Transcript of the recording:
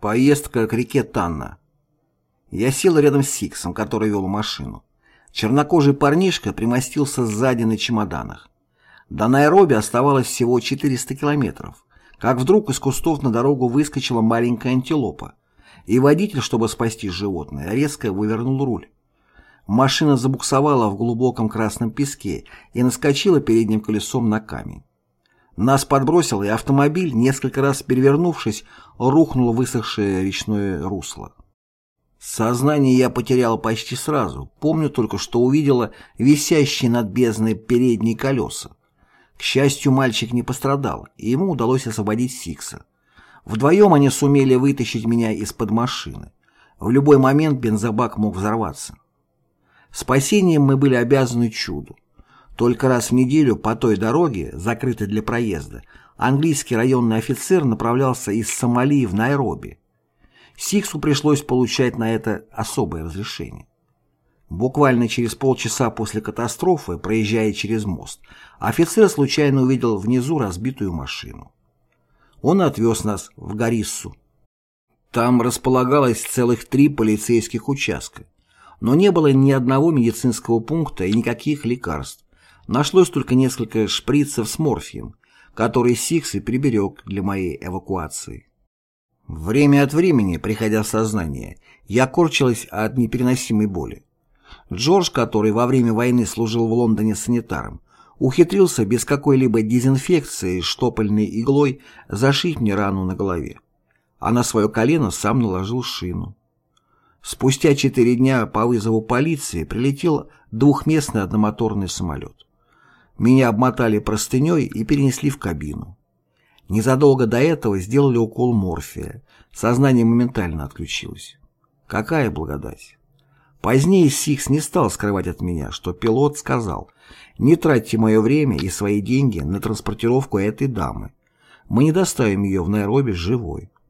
Поездка к реке Танна. Я сел рядом с Сиксом, который вел машину. Чернокожий парнишка примостился сзади на чемоданах. До Найроби оставалось всего 400 километров, как вдруг из кустов на дорогу выскочила маленькая антилопа, и водитель, чтобы спасти животное, резко вывернул руль. Машина забуксовала в глубоком красном песке и наскочила передним колесом на камень. Нас подбросило, и автомобиль, несколько раз перевернувшись, рухнул в высохшее речное русло. Сознание я потерял почти сразу, помню только, что увидела висящие над бездной передние колеса. К счастью, мальчик не пострадал, и ему удалось освободить Сикса. Вдвоем они сумели вытащить меня из-под машины. В любой момент бензобак мог взорваться. Спасением мы были обязаны чуду. Только раз в неделю по той дороге, закрытой для проезда, английский районный офицер направлялся из Сомали в Найроби. Сиксу пришлось получать на это особое разрешение. Буквально через полчаса после катастрофы, проезжая через мост, офицер случайно увидел внизу разбитую машину. Он отвез нас в Гариссу. Там располагалось целых три полицейских участка, но не было ни одного медицинского пункта и никаких лекарств, Нашлось только несколько шприцев с морфием, которые Сикс и приберег для моей эвакуации. Время от времени, приходя в сознание, я корчилась от непереносимой боли. Джордж, который во время войны служил в Лондоне санитаром, ухитрился без какой-либо дезинфекции штопольной иглой зашить мне рану на голове, а на свое колено сам наложил шину. Спустя четыре дня по вызову полиции прилетел двухместный одномоторный самолет. Меня обмотали простыней и перенесли в кабину. Незадолго до этого сделали укол морфия. Сознание моментально отключилось. Какая благодать! Позднее Сикс не стал скрывать от меня, что пилот сказал, не тратьте мое время и свои деньги на транспортировку этой дамы. Мы не доставим ее в Найроби живой.